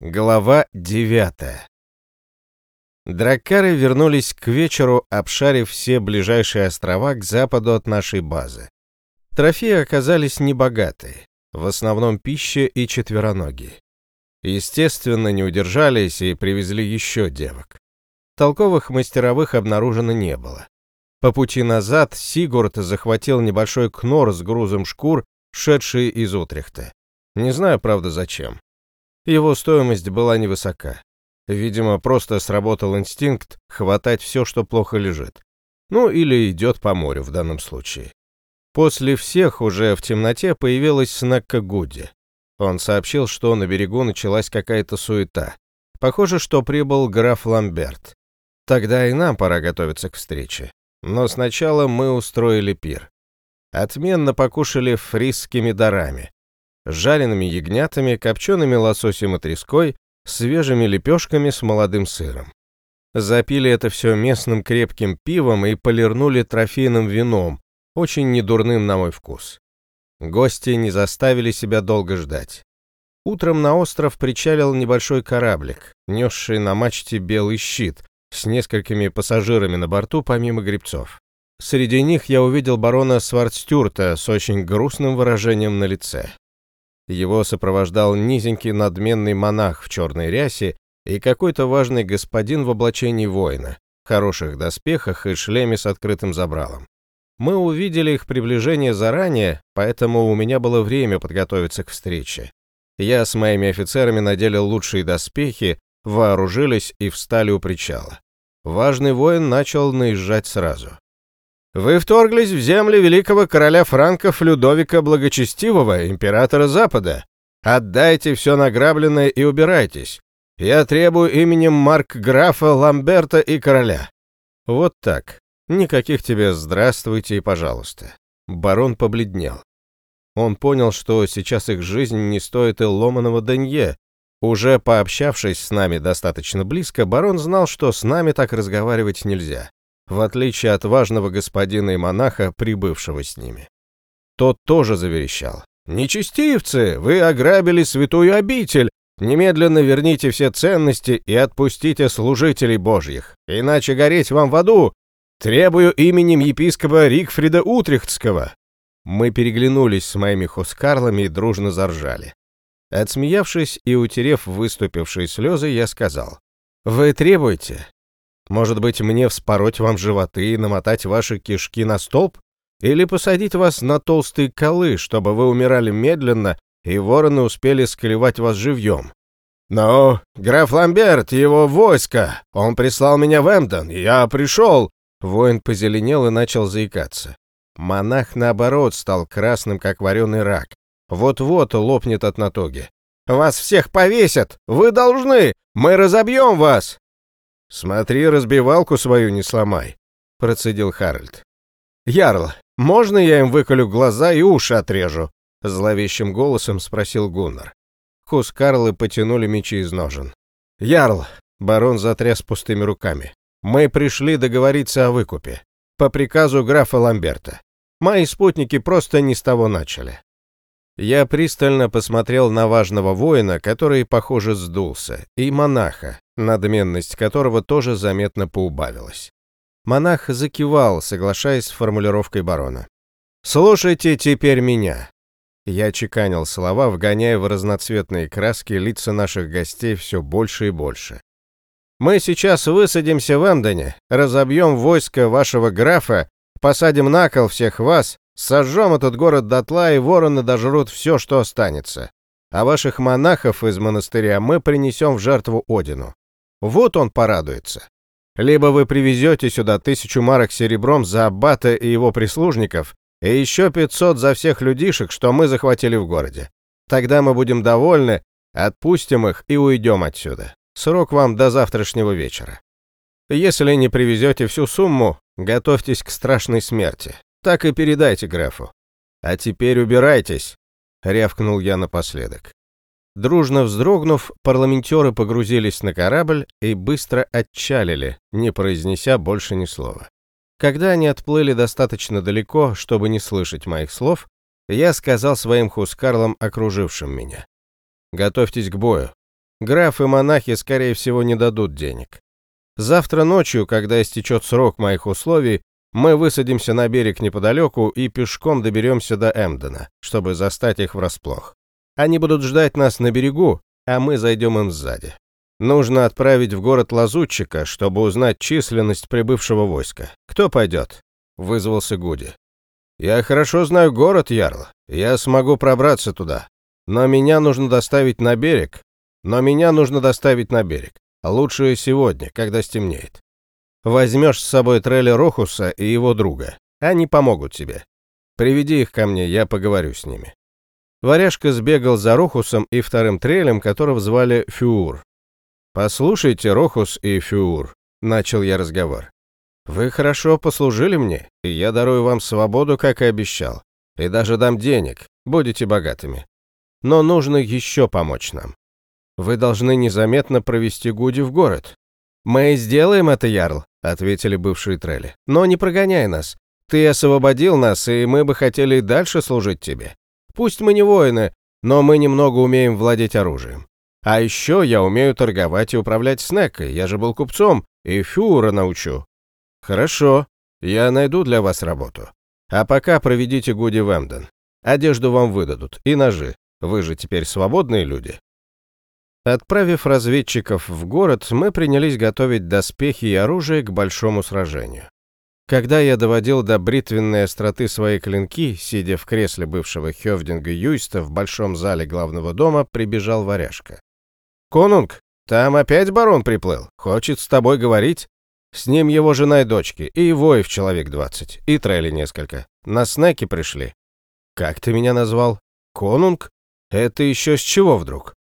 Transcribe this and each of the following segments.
Глава девятая. Драккары вернулись к вечеру, обшарив все ближайшие острова к западу от нашей базы. Трофеи оказались небогатые, в основном пища и четвероногие. Естественно, не удержались и привезли еще девок. Толковых мастеровых обнаружено не было. По пути назад Сигурд захватил небольшой кнор с грузом шкур, шедший из Утрехта. Не знаю, правда, зачем. Его стоимость была невысока. Видимо, просто сработал инстинкт хватать все, что плохо лежит. Ну, или идет по морю в данном случае. После всех уже в темноте появилась Снакка Гуди. Он сообщил, что на берегу началась какая-то суета. Похоже, что прибыл граф Ламберт. Тогда и нам пора готовиться к встрече. Но сначала мы устроили пир. Отменно покушали фрисскими дарами жареными ягнятами, копчеными лососем и треской, свежими лепешками с молодым сыром. Запили это все местным крепким пивом и полирнули трофейным вином, очень недурным на мой вкус. Гости не заставили себя долго ждать. Утром на остров причалил небольшой кораблик, несший на мачте белый щит, с несколькими пассажирами на борту помимо гребцов. Среди них я увидел барона Свардстюрта с очень грустным выражением на лице. Его сопровождал низенький надменный монах в черной рясе и какой-то важный господин в облачении воина, хороших доспехах и шлеме с открытым забралом. Мы увидели их приближение заранее, поэтому у меня было время подготовиться к встрече. Я с моими офицерами надели лучшие доспехи, вооружились и встали у причала. Важный воин начал наезжать сразу. Вы вторглись в земли великого короля франков Людовика Благочестивого, императора Запада. Отдайте все награбленное и убирайтесь. Я требую именем Марк-графа Ламберта и короля». Вот так. Никаких тебе «здравствуйте» и «пожалуйста». Барон побледнел. Он понял, что сейчас их жизнь не стоит и ломаного денье. Уже пообщавшись с нами достаточно близко, барон знал, что с нами так разговаривать нельзя в отличие от важного господина и монаха, прибывшего с ними. Тот тоже заверещал. «Нечестивцы, вы ограбили святую обитель! Немедленно верните все ценности и отпустите служителей божьих, иначе гореть вам в аду! Требую именем епископа Рикфрида Утрехтского!» Мы переглянулись с моими хускарлами и дружно заржали. Отсмеявшись и утерев выступившие слезы, я сказал, «Вы требуете? Может быть, мне вспороть вам животы и намотать ваши кишки на столб? Или посадить вас на толстые колы, чтобы вы умирали медленно, и вороны успели склевать вас живьем? «Ну, граф Ламберт, его войско! Он прислал меня в Эмден, я пришел!» Воин позеленел и начал заикаться. Монах, наоборот, стал красным, как вареный рак. Вот-вот лопнет от натуги. «Вас всех повесят! Вы должны! Мы разобьем вас!» «Смотри, разбивалку свою не сломай», — процедил Харальд. «Ярл, можно я им выколю глаза и уши отрежу?» — зловещим голосом спросил Гуннар. Хускарлы потянули мечи из ножен. «Ярл!» — барон затряс пустыми руками. «Мы пришли договориться о выкупе. По приказу графа Ламберта. Мои спутники просто не с того начали. Я пристально посмотрел на важного воина, который, похоже, сдулся, и монаха, надменность которого тоже заметно поубавилась. Монах закивал, соглашаясь с формулировкой барона. «Слушайте теперь меня!» Я чеканил слова, вгоняя в разноцветные краски лица наших гостей все больше и больше. «Мы сейчас высадимся в Эмдоне, разобьем войско вашего графа, посадим на кол всех вас, Сожжем этот город дотла, и вороны дожрут все, что останется. А ваших монахов из монастыря мы принесем в жертву Одину. Вот он порадуется. Либо вы привезете сюда тысячу марок серебром за аббата и его прислужников, и еще пятьсот за всех людишек, что мы захватили в городе. Тогда мы будем довольны, отпустим их и уйдем отсюда. Срок вам до завтрашнего вечера. Если не привезете всю сумму, готовьтесь к страшной смерти. Так и передайте графу. А теперь убирайтесь, рявкнул я напоследок. Дружно вздрогнув, парламентеры погрузились на корабль и быстро отчалили, не произнеся больше ни слова. Когда они отплыли достаточно далеко, чтобы не слышать моих слов, я сказал своим хускарлам, окружившим меня. «Готовьтесь к бою. Граф и монахи, скорее всего, не дадут денег. Завтра ночью, когда истечет срок моих условий, мы высадимся на берег неподалеку и пешком доберемся до Эмдена, чтобы застать их врасплох. Они будут ждать нас на берегу, а мы зайдем им сзади. Нужно отправить в город лазутчика, чтобы узнать численность прибывшего войска. Кто пойдет?» — вызвался Гуди. «Я хорошо знаю город, Ярл. Я смогу пробраться туда. Но меня нужно доставить на берег. Но меня нужно доставить на берег. Лучше сегодня, когда стемнеет. Возьмешь с собой Трелли Рохуса и его друга. Они помогут тебе. Приведи их ко мне, я поговорю с ними». Варяжка сбегал за Рохусом и вторым трелем, которого звали Фюр. «Послушайте, Рохус и Фюр», — начал я разговор. «Вы хорошо послужили мне, и я дарую вам свободу, как и обещал. И даже дам денег, будете богатыми. Но нужно еще помочь нам. Вы должны незаметно провести Гуди в город. Мы сделаем это, Ярл, ответили бывшие трели. Но не прогоняй нас. Ты освободил нас, и мы бы хотели и дальше служить тебе. Пусть мы не воины, но мы немного умеем владеть оружием. А еще я умею торговать и управлять снекой, я же был купцом, и фюра научу. Хорошо, я найду для вас работу. А пока проведите Гуди в Эмден. Одежду вам выдадут и ножи. Вы же теперь свободные люди. Отправив разведчиков в город, мы принялись готовить доспехи и оружие к большому сражению. Когда я доводил до бритвенной остроты свои клинки, сидя в кресле бывшего Хёвдинга Юйста в большом зале главного дома, прибежал варяжка. «Конунг, там опять барон приплыл, хочет с тобой говорить?» С ним его жена и дочки, и воев человек двадцать, и трели несколько. На снеки пришли. «Как ты меня назвал? Конунг? Это еще с чего вдруг?»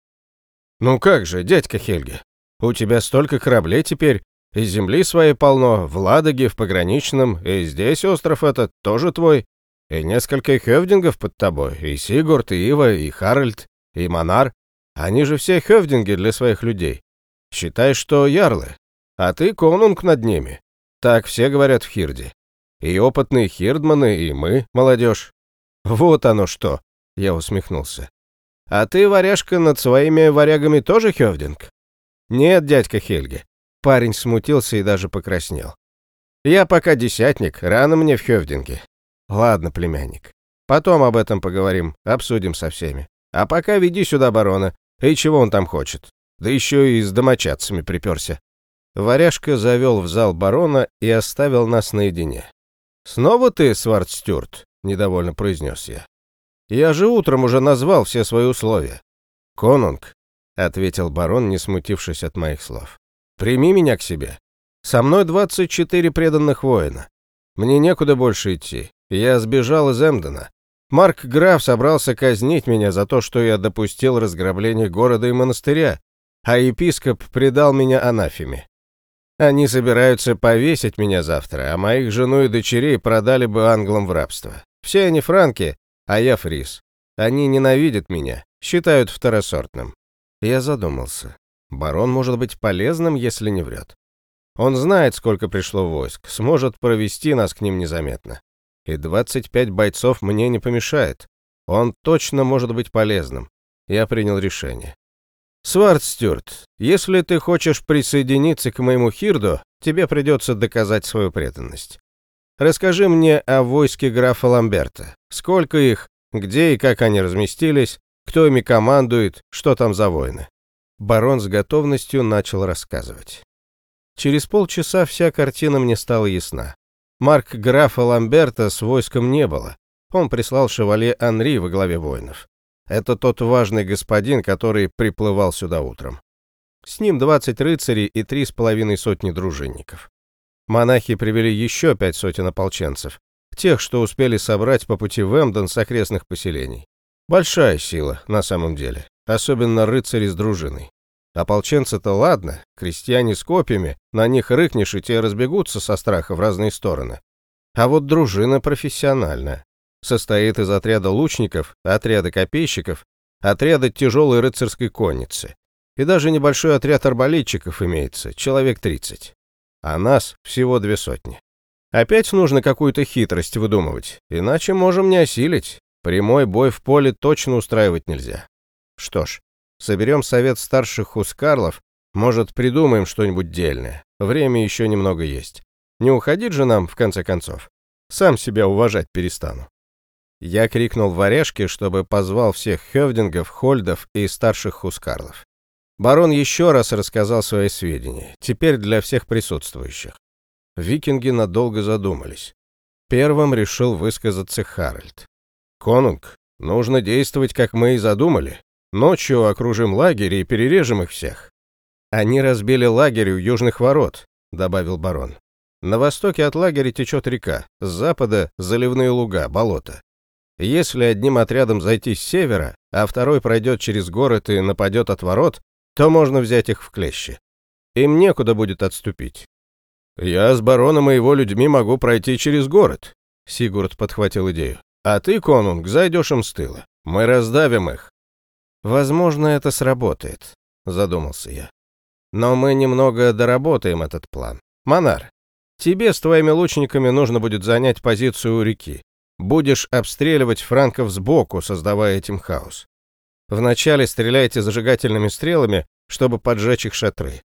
«Ну как же, дядька Хельги, у тебя столько кораблей теперь, и земли своей полно, в Ладоге, в Пограничном, и здесь остров этот тоже твой, и несколько хевдингов под тобой, и Сигурд, и Ива, и Харальд, и Монар. Они же все хевдинги для своих людей. Считай, что ярлы, а ты конунг над ними. Так все говорят в Хирде. И опытные хирдманы, и мы, молодежь. Вот оно что, я усмехнулся. А ты, варяжка, над своими варягами тоже Хёвдинг? Нет, дядька Хельги. Парень смутился и даже покраснел. Я пока десятник, рано мне в Хёвдинге. Ладно, племянник. Потом об этом поговорим, обсудим со всеми. А пока веди сюда барона. И чего он там хочет? Да еще и с домочадцами приперся. Варяжка завел в зал барона и оставил нас наедине. «Снова ты, Свардстюрт?» — недовольно произнес я. Я же утром уже назвал все свои условия. Конунг, ответил барон, не смутившись от моих слов. Прими меня к себе. Со мной 24 преданных воина. Мне некуда больше идти. Я сбежал из Эмдена. Марк Граф собрался казнить меня за то, что я допустил разграбление города и монастыря, а епископ предал меня анафеме. Они собираются повесить меня завтра, а моих жену и дочерей продали бы англам в рабство. Все они франки, а я фриз. Они ненавидят меня, считают второсортным. Я задумался. Барон может быть полезным, если не врет. Он знает, сколько пришло войск, сможет провести нас к ним незаметно. И 25 бойцов мне не помешает. Он точно может быть полезным. Я принял решение. Стюарт, если ты хочешь присоединиться к моему Хирду, тебе придется доказать свою преданность. Расскажи мне о войске графа Ламберта. Сколько их, где и как они разместились, кто ими командует, что там за войны. Барон с готовностью начал рассказывать. Через полчаса вся картина мне стала ясна. Марк графа Ламберта с войском не было. Он прислал шевале Анри во главе воинов. Это тот важный господин, который приплывал сюда утром. С ним 20 рыцарей и три с половиной сотни дружинников. Монахи привели еще пять сотен ополченцев, тех, что успели собрать по пути в Эмден с окрестных поселений. Большая сила, на самом деле, особенно рыцари с дружиной. Ополченцы-то ладно, крестьяне с копьями, на них рыкнешь, и те разбегутся со страха в разные стороны. А вот дружина профессиональная. Состоит из отряда лучников, отряда копейщиков, отряда тяжелой рыцарской конницы. И даже небольшой отряд арбалетчиков имеется, человек 30 а нас всего две сотни. Опять нужно какую-то хитрость выдумывать, иначе можем не осилить. Прямой бой в поле точно устраивать нельзя. Что ж, Соберем совет старших хускарлов, может, придумаем что-нибудь дельное. Время еще немного есть. Не уходить же нам, в конце концов. Сам себя уважать перестану. Я крикнул варяжке, чтобы позвал всех хевдингов, хольдов и старших хускарлов. Барон еще раз рассказал свои сведения, теперь для всех присутствующих. Викинги надолго задумались. Первым решил высказаться Харальд. «Конунг, нужно действовать, как мы и задумали. Ночью окружим лагерь и перережем их всех». «Они разбили лагерь у южных ворот», — добавил барон. «На востоке от лагеря течет река, с запада — заливные луга, болота. Если одним отрядом зайти с севера, а второй пройдет через город и нападет от ворот, то можно взять их в клещи. Им некуда будет отступить. «Я с бароном и его людьми могу пройти через город», — Сигурд подхватил идею. «А ты, конунг, зайдешь им с тыла. Мы раздавим их». «Возможно, это сработает», — задумался я. «Но мы немного доработаем этот план. Монар, тебе с твоими лучниками нужно будет занять позицию у реки. Будешь обстреливать франков сбоку, создавая этим хаос. Вначале стреляйте зажигательными стрелами, чтобы поджечь их шатры.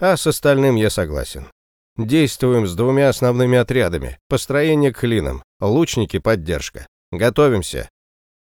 А с остальным я согласен. Действуем с двумя основными отрядами. Построение клином. Лучники поддержка. Готовимся.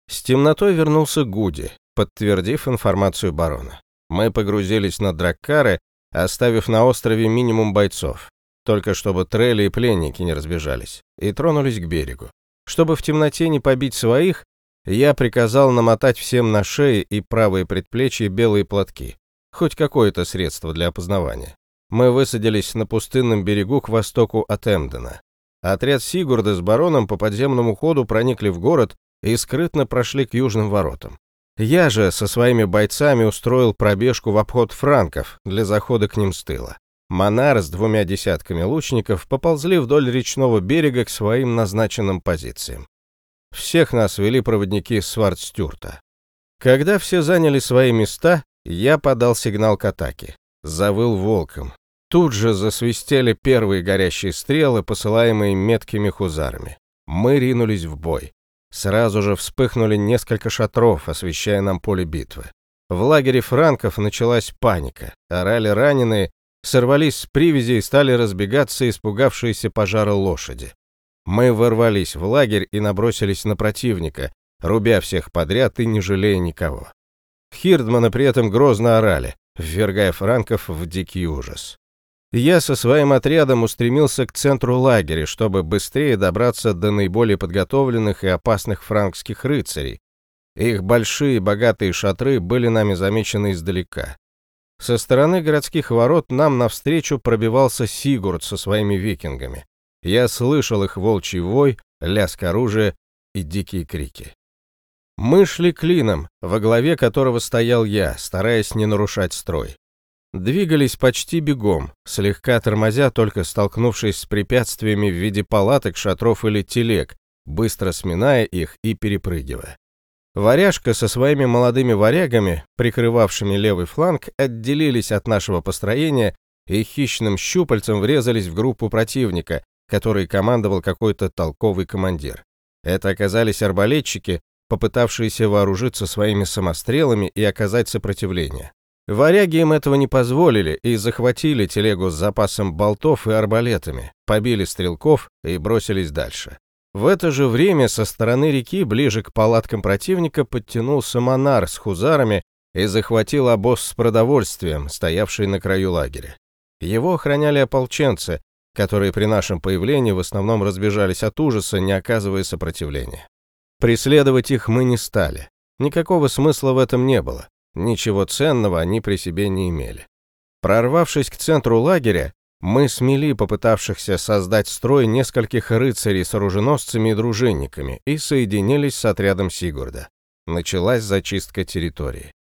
С темнотой вернулся Гуди, подтвердив информацию барона. Мы погрузились на драккары, оставив на острове минимум бойцов, только чтобы трели и пленники не разбежались, и тронулись к берегу. Чтобы в темноте не побить своих, я приказал намотать всем на шеи и правые предплечья белые платки. Хоть какое-то средство для опознавания. Мы высадились на пустынном берегу к востоку от Эмдена. Отряд Сигурда с бароном по подземному ходу проникли в город и скрытно прошли к южным воротам. Я же со своими бойцами устроил пробежку в обход франков для захода к ним с тыла. Монар с двумя десятками лучников поползли вдоль речного берега к своим назначенным позициям. Всех нас вели проводники Свардстюрта. Когда все заняли свои места, я подал сигнал к атаке. Завыл волком. Тут же засвистели первые горящие стрелы, посылаемые меткими хузарами. Мы ринулись в бой. Сразу же вспыхнули несколько шатров, освещая нам поле битвы. В лагере франков началась паника. Орали раненые, сорвались с привязи и стали разбегаться испугавшиеся пожара лошади. Мы ворвались в лагерь и набросились на противника, рубя всех подряд и не жалея никого. Хирдманы при этом грозно орали, ввергая франков в дикий ужас. Я со своим отрядом устремился к центру лагеря, чтобы быстрее добраться до наиболее подготовленных и опасных франкских рыцарей. Их большие богатые шатры были нами замечены издалека. Со стороны городских ворот нам навстречу пробивался Сигурд со своими викингами. Я слышал их волчий вой, лязг оружия и дикие крики. Мы шли клином, во главе которого стоял я, стараясь не нарушать строй. Двигались почти бегом, слегка тормозя, только столкнувшись с препятствиями в виде палаток, шатров или телег, быстро сминая их и перепрыгивая. Варяжка со своими молодыми варягами, прикрывавшими левый фланг, отделились от нашего построения и хищным щупальцем врезались в группу противника, которой командовал какой-то толковый командир. Это оказались арбалетчики, попытавшиеся вооружиться своими самострелами и оказать сопротивление. Варяги им этого не позволили и захватили телегу с запасом болтов и арбалетами, побили стрелков и бросились дальше. В это же время со стороны реки, ближе к палаткам противника, подтянулся монар с хузарами и захватил обоз с продовольствием, стоявший на краю лагеря. Его охраняли ополченцы, которые при нашем появлении в основном разбежались от ужаса, не оказывая сопротивления. Преследовать их мы не стали. Никакого смысла в этом не было. Ничего ценного они при себе не имели. Прорвавшись к центру лагеря, мы смели попытавшихся создать строй нескольких рыцарей с оруженосцами и дружинниками и соединились с отрядом Сигурда. Началась зачистка территории.